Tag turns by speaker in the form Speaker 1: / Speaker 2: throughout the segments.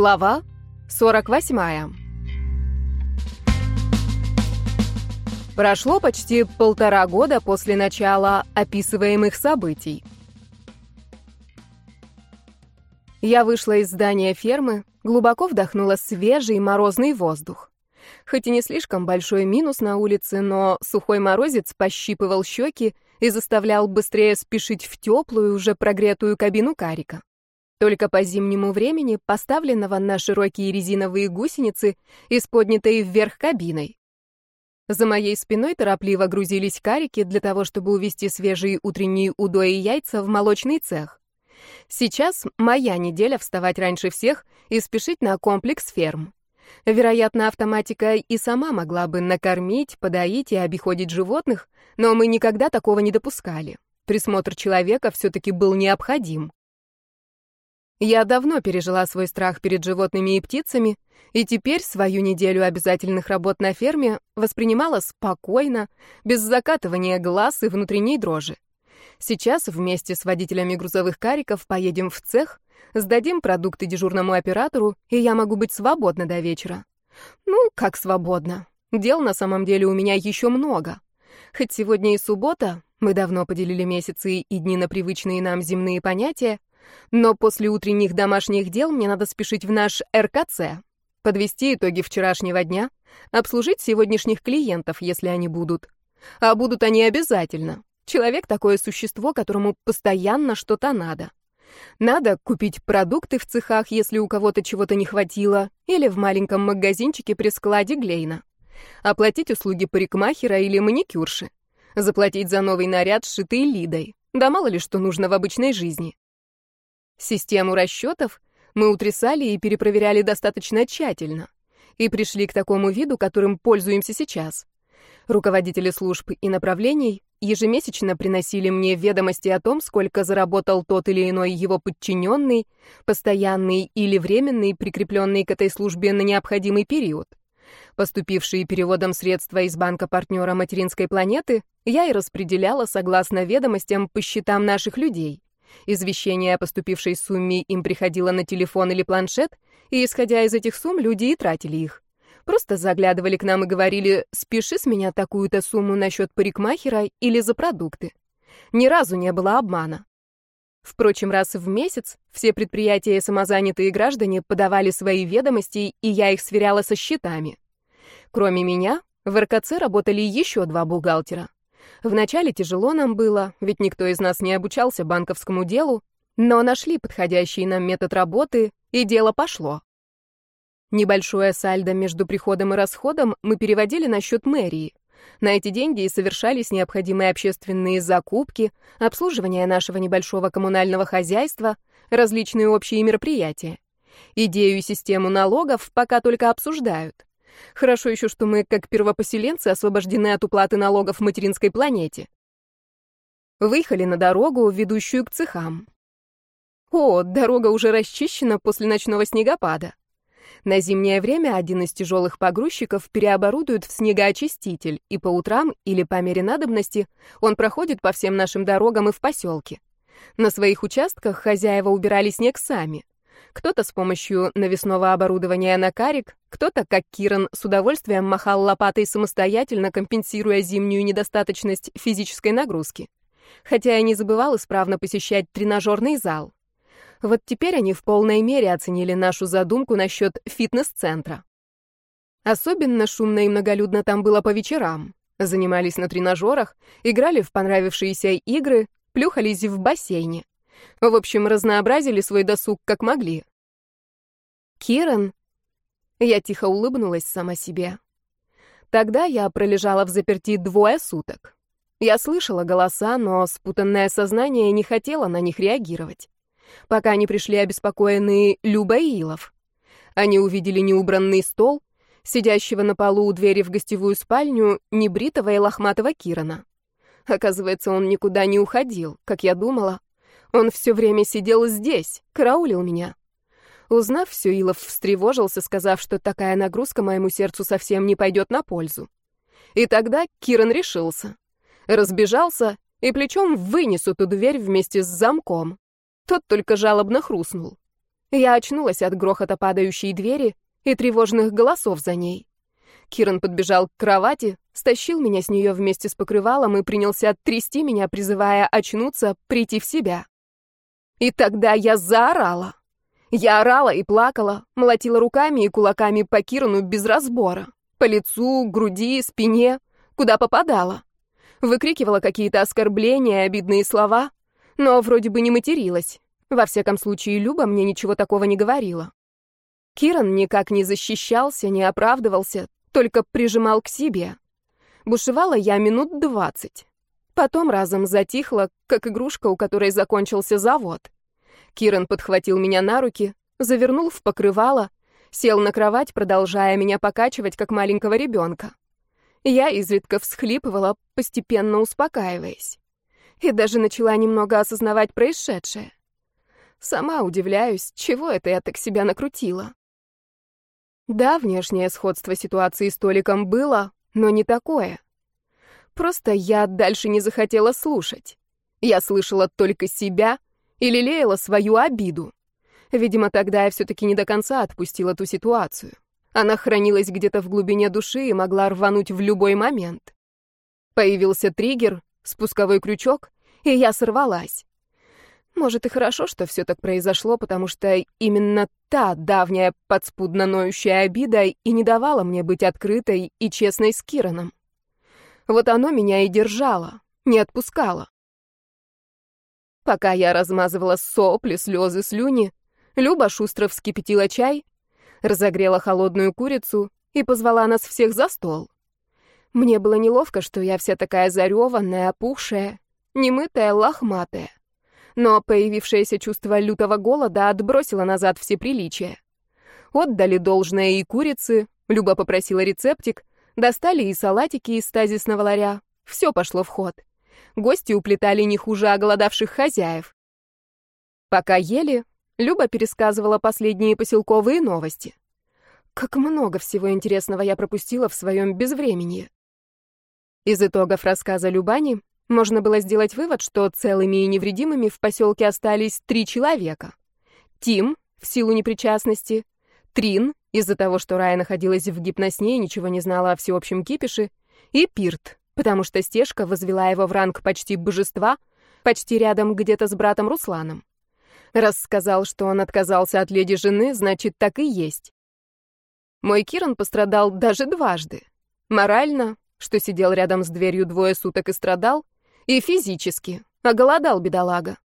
Speaker 1: Глава 48. Прошло почти полтора года после начала описываемых событий. Я вышла из здания фермы, глубоко вдохнула свежий морозный воздух. Хоть и не слишком большой минус на улице, но сухой морозец пощипывал щеки и заставлял быстрее спешить в теплую, уже прогретую кабину карика. Только по зимнему времени, поставленного на широкие резиновые гусеницы и с вверх кабиной. За моей спиной торопливо грузились карики для того, чтобы увезти свежие утренние удои и яйца в молочный цех. Сейчас моя неделя вставать раньше всех и спешить на комплекс ферм. Вероятно, автоматика и сама могла бы накормить, подоить и обиходить животных, но мы никогда такого не допускали. Присмотр человека все-таки был необходим. Я давно пережила свой страх перед животными и птицами, и теперь свою неделю обязательных работ на ферме воспринимала спокойно, без закатывания глаз и внутренней дрожи. Сейчас вместе с водителями грузовых кариков поедем в цех, сдадим продукты дежурному оператору, и я могу быть свободна до вечера. Ну, как свободно. Дел на самом деле у меня еще много. Хоть сегодня и суббота, мы давно поделили месяцы и дни на привычные нам земные понятия, но после утренних домашних дел мне надо спешить в наш РКЦ, подвести итоги вчерашнего дня, обслужить сегодняшних клиентов, если они будут. А будут они обязательно. Человек такое существо, которому постоянно что-то надо. Надо купить продукты в цехах, если у кого-то чего-то не хватило, или в маленьком магазинчике при складе Глейна. Оплатить услуги парикмахера или маникюрши. Заплатить за новый наряд, сшитый Лидой. Да мало ли что нужно в обычной жизни. Систему расчетов мы утрясали и перепроверяли достаточно тщательно. И пришли к такому виду, которым пользуемся сейчас. Руководители служб и направлений ежемесячно приносили мне ведомости о том, сколько заработал тот или иной его подчиненный, постоянный или временный, прикрепленный к этой службе на необходимый период. Поступившие переводом средства из банка партнера материнской планеты я и распределяла согласно ведомостям по счетам наших людей. Извещение о поступившей сумме им приходило на телефон или планшет, и, исходя из этих сумм, люди и тратили их. Просто заглядывали к нам и говорили «спеши с меня такую-то сумму на счет парикмахера или за продукты». Ни разу не было обмана. Впрочем, раз в месяц все предприятия и самозанятые граждане подавали свои ведомости, и я их сверяла со счетами. Кроме меня, в РКЦ работали еще два бухгалтера. Вначале тяжело нам было, ведь никто из нас не обучался банковскому делу, но нашли подходящий нам метод работы, и дело пошло. Небольшое сальдо между приходом и расходом мы переводили на счет мэрии. На эти деньги и совершались необходимые общественные закупки, обслуживание нашего небольшого коммунального хозяйства, различные общие мероприятия. Идею и систему налогов пока только обсуждают. Хорошо еще, что мы, как первопоселенцы, освобождены от уплаты налогов материнской планете. Выехали на дорогу, ведущую к цехам. О, дорога уже расчищена после ночного снегопада. На зимнее время один из тяжелых погрузчиков переоборудуют в снегоочиститель, и по утрам или по мере надобности он проходит по всем нашим дорогам и в поселке. На своих участках хозяева убирали снег сами. Кто-то с помощью навесного оборудования на карик, кто-то, как Киран, с удовольствием махал лопатой самостоятельно, компенсируя зимнюю недостаточность физической нагрузки. Хотя я не забывал исправно посещать тренажерный зал. Вот теперь они в полной мере оценили нашу задумку насчет фитнес-центра. Особенно шумно и многолюдно там было по вечерам. Занимались на тренажерах, играли в понравившиеся игры, плюхались в бассейне. В общем, разнообразили свой досуг как могли. Киран? Я тихо улыбнулась сама себе. Тогда я пролежала в заперти двое суток. Я слышала голоса, но спутанное сознание не хотело на них реагировать. Пока не пришли обеспокоенные Люба и Илов. Они увидели неубранный стол, сидящего на полу у двери в гостевую спальню небритого и лохматого Кирана. Оказывается, он никуда не уходил, как я думала, он все время сидел здесь, караулил меня. Узнав все, Илов встревожился, сказав, что такая нагрузка моему сердцу совсем не пойдет на пользу. И тогда Киран решился. Разбежался и плечом вынес эту дверь вместе с замком. Тот только жалобно хрустнул. Я очнулась от грохота падающей двери и тревожных голосов за ней. Киран подбежал к кровати, стащил меня с нее вместе с покрывалом и принялся трясти меня, призывая очнуться, прийти в себя. И тогда я заорала. Я орала и плакала, молотила руками и кулаками по Кирану без разбора. По лицу, груди, спине, куда попадала. Выкрикивала какие-то оскорбления, обидные слова, но вроде бы не материлась. Во всяком случае, Люба мне ничего такого не говорила. Киран никак не защищался, не оправдывался, только прижимал к себе. Бушевала я минут двадцать. Потом разом затихла, как игрушка, у которой закончился завод. Киран подхватил меня на руки, завернул в покрывало, сел на кровать, продолжая меня покачивать, как маленького ребенка. Я изредка всхлипывала, постепенно успокаиваясь. И даже начала немного осознавать происшедшее. Сама удивляюсь, чего это я так себя накрутила. Да, внешнее сходство ситуации с Толиком было, но не такое. Просто я дальше не захотела слушать. Я слышала только себя и лелеяла свою обиду. Видимо, тогда я все-таки не до конца отпустила ту ситуацию. Она хранилась где-то в глубине души и могла рвануть в любой момент. Появился триггер, спусковой крючок, и я сорвалась. Может, и хорошо, что все так произошло, потому что именно та давняя подспудно ноющая обида и не давала мне быть открытой и честной с Кираном. Вот оно меня и держало, не отпускало. Пока я размазывала сопли, слезы, слюни, Люба шустро вскипятила чай, разогрела холодную курицу и позвала нас всех за стол. Мне было неловко, что я вся такая зареванная, опухшая, немытая, лохматая но появившееся чувство лютого голода отбросило назад все приличия. Отдали должное и курицы, Люба попросила рецептик, достали и салатики из стазисного ларя. Все пошло в ход. Гости уплетали не хуже оголодавших хозяев. Пока ели, Люба пересказывала последние поселковые новости. Как много всего интересного я пропустила в своем безвременье. Из итогов рассказа Любани можно было сделать вывод, что целыми и невредимыми в поселке остались три человека. Тим, в силу непричастности, Трин, из-за того, что Рая находилась в гипносне и ничего не знала о всеобщем кипише, и Пирт, потому что Стежка возвела его в ранг почти божества, почти рядом где-то с братом Русланом. Раз сказал, что он отказался от леди жены, значит, так и есть. Мой Киран пострадал даже дважды. Морально, что сидел рядом с дверью двое суток и страдал, и физически. Оголодал бедолага.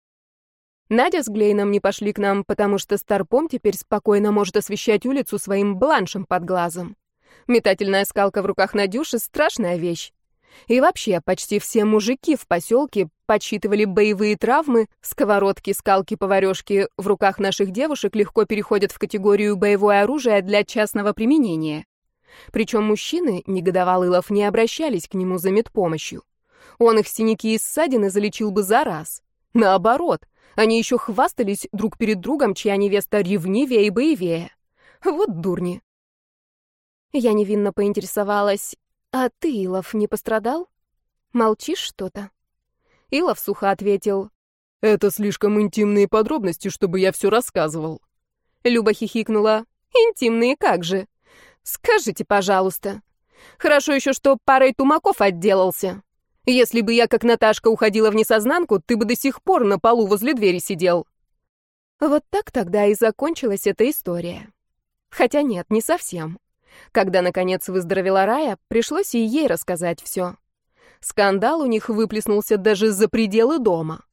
Speaker 1: Надя с Глейном не пошли к нам, потому что Старпом теперь спокойно может освещать улицу своим бланшем под глазом. Метательная скалка в руках Надюши — страшная вещь. И вообще, почти все мужики в поселке подсчитывали боевые травмы, сковородки, скалки, поварешки в руках наших девушек легко переходят в категорию боевое оружие для частного применения. Причем мужчины, негодовал Илов, не обращались к нему за медпомощью. Он их синяки и ссадины залечил бы за раз. Наоборот, они еще хвастались друг перед другом, чья невеста ревнивее и боевее. Вот дурни. Я невинно поинтересовалась, а ты, Илов, не пострадал? Молчишь что-то? Илов сухо ответил, это слишком интимные подробности, чтобы я все рассказывал. Люба хихикнула, интимные как же? Скажите, пожалуйста. Хорошо еще, что парой тумаков отделался. Если бы я, как Наташка, уходила в несознанку, ты бы до сих пор на полу возле двери сидел. Вот так тогда и закончилась эта история. Хотя нет, не совсем. Когда, наконец, выздоровела Рая, пришлось и ей рассказать все. Скандал у них выплеснулся даже за пределы дома.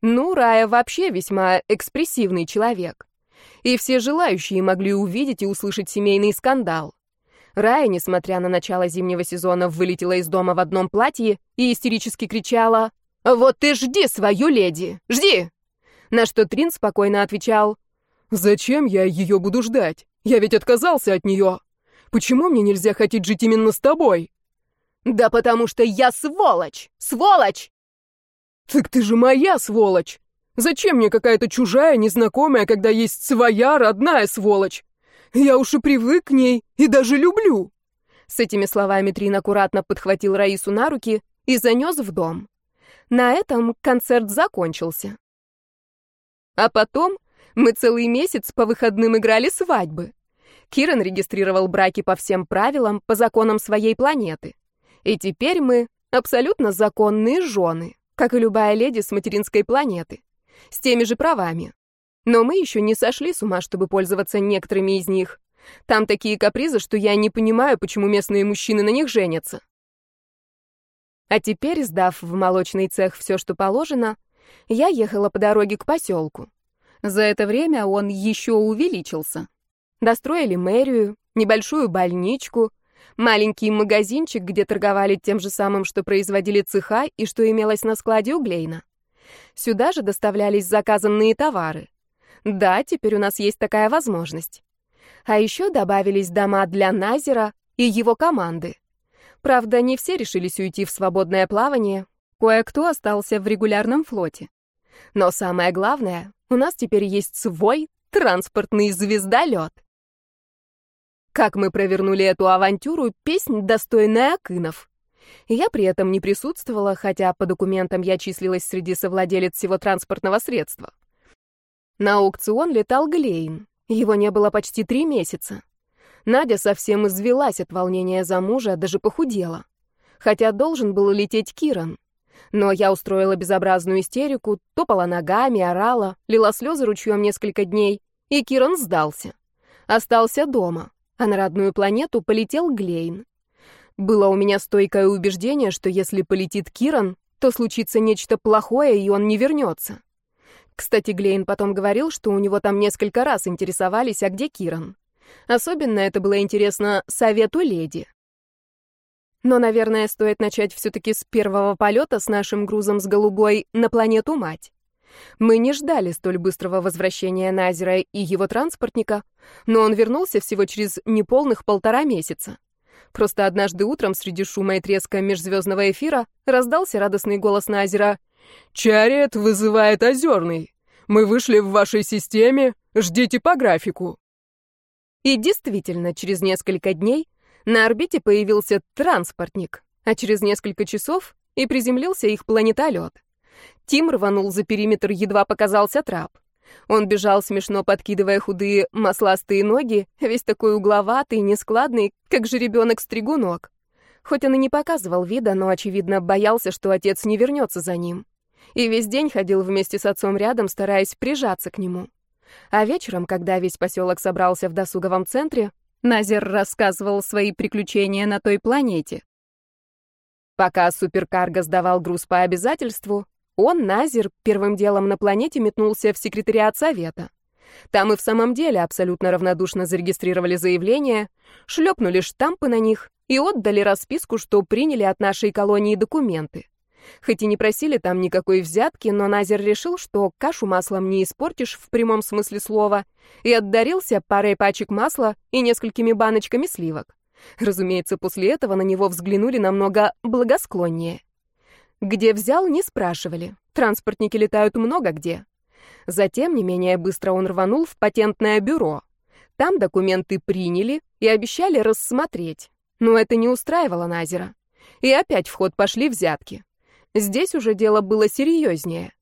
Speaker 1: Ну, Рая вообще весьма экспрессивный человек. И все желающие могли увидеть и услышать семейный скандал. Рая, несмотря на начало зимнего сезона, вылетела из дома в одном платье и истерически кричала «Вот ты жди свою леди! Жди!» На что Трин спокойно отвечал «Зачем я ее буду ждать? Я ведь отказался от нее. Почему мне нельзя хотеть жить именно с тобой?» «Да потому что я сволочь! Сволочь!» «Так ты же моя сволочь! Зачем мне какая-то чужая, незнакомая, когда есть своя родная сволочь? Я уж и привык к ней и даже люблю. С этими словами Трин аккуратно подхватил Раису на руки и занес в дом. На этом концерт закончился. А потом Мы целый месяц по выходным играли свадьбы. Киран регистрировал браки по всем правилам, по законам своей планеты. И теперь мы абсолютно законные жены, как и любая леди с материнской планеты, с теми же правами. Но мы еще не сошли с ума, чтобы пользоваться некоторыми из них. Там такие капризы, что я не понимаю, почему местные мужчины на них женятся. А теперь, сдав в молочный цех все, что положено, я ехала по дороге к поселку. За это время он еще увеличился. Достроили мэрию, небольшую больничку, маленький магазинчик, где торговали тем же самым, что производили цеха и что имелось на складе у Глейна. Сюда же доставлялись заказанные товары. Да, теперь у нас есть такая возможность. А еще добавились дома для Назера и его команды. Правда, не все решились уйти в свободное плавание, кое-кто остался в регулярном флоте. Но самое главное, у нас теперь есть свой транспортный звездолет. Как мы провернули эту авантюру, песнь достойная Акынов. Я при этом не присутствовала, хотя по документам я числилась среди совладелец всего транспортного средства. На аукцион летал Глейн. Его не было почти три месяца. Надя совсем извелась от волнения за мужа, даже похудела. Хотя должен был лететь Киран. Но я устроила безобразную истерику, топала ногами, орала, лила слезы ручьем несколько дней, и Киран сдался. Остался дома, а на родную планету полетел Глейн. Было у меня стойкое убеждение, что если полетит Киран, то случится нечто плохое, и он не вернется. Кстати, Глейн потом говорил, что у него там несколько раз интересовались, а где Киран. Особенно это было интересно совету леди. Но, наверное, стоит начать все-таки с первого полета с нашим грузом с голубой на планету-мать. Мы не ждали столь быстрого возвращения Назера и его транспортника, но он вернулся всего через неполных полтора месяца. Просто однажды утром среди шума и треска межзвездного эфира раздался радостный голос Назера. «Чарет вызывает озерный. Мы вышли в вашей системе. Ждите по графику». И действительно, через несколько дней на орбите появился транспортник, а через несколько часов и приземлился их планетолет. Тим рванул за периметр, едва показался трап. Он бежал, смешно подкидывая худые масластые ноги, весь такой угловатый, нескладный, как же ребенок-стригунок. Хоть он и не показывал вида, но, очевидно, боялся, что отец не вернется за ним. И весь день ходил вместе с отцом рядом, стараясь прижаться к нему. А вечером, когда весь поселок собрался в досуговом центре, Назер рассказывал свои приключения на той планете. Пока суперкарго сдавал груз по обязательству, он, Назер, первым делом на планете метнулся в секретариат совета. Там и в самом деле абсолютно равнодушно зарегистрировали заявления, шлепнули штампы на них и отдали расписку, что приняли от нашей колонии документы. Хоть и не просили там никакой взятки, но Назер решил, что кашу маслом не испортишь в прямом смысле слова, и отдарился парой пачек масла и несколькими баночками сливок. Разумеется, после этого на него взглянули намного благосклоннее. Где взял, не спрашивали. Транспортники летают много где. Затем, не менее быстро, он рванул в патентное бюро. Там документы приняли и обещали рассмотреть. Но это не устраивало Назера. И опять в ход пошли взятки. Здесь уже дело было серьезнее.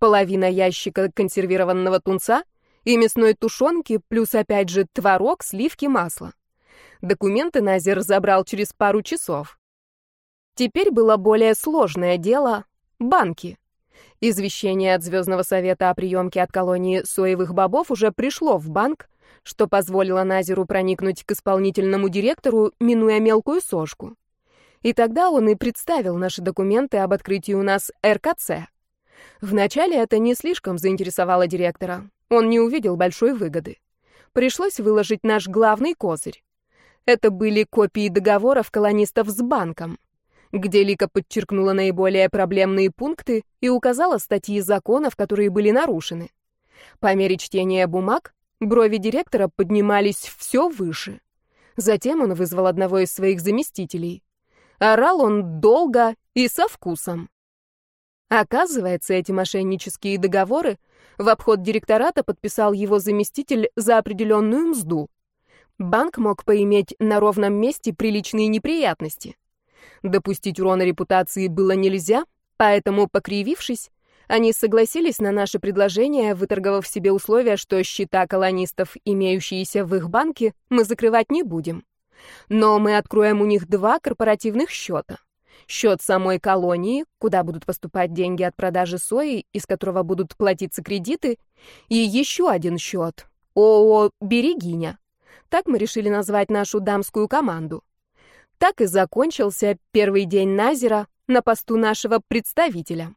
Speaker 1: Половина ящика консервированного тунца и мясной тушенки, плюс опять же творог, сливки, масло. Документы Назер забрал через пару часов. Теперь было более сложное дело — банки. Извещение от Звездного совета о приемке от колонии соевых бобов уже пришло в банк, что позволило Назеру проникнуть к исполнительному директору, минуя мелкую сошку. И тогда он и представил наши документы об открытии у нас РКЦ. Вначале это не слишком заинтересовало директора. Он не увидел большой выгоды. Пришлось выложить наш главный козырь. Это были копии договоров колонистов с банком, где Лика подчеркнула наиболее проблемные пункты и указала статьи законов, которые были нарушены. По мере чтения бумаг брови директора поднимались все выше. Затем он вызвал одного из своих заместителей. Орал он долго и со вкусом. Оказывается, эти мошеннические договоры в обход директората подписал его заместитель за определенную мзду. Банк мог поиметь на ровном месте приличные неприятности. Допустить урона репутации было нельзя, поэтому, покривившись, Они согласились на наше предложение, выторговав себе условия, что счета колонистов, имеющиеся в их банке, мы закрывать не будем. Но мы откроем у них два корпоративных счета. Счет самой колонии, куда будут поступать деньги от продажи сои, из которого будут платиться кредиты, и еще один счет — ООО «Берегиня». Так мы решили назвать нашу дамскую команду. Так и закончился первый день Назера на посту нашего представителя.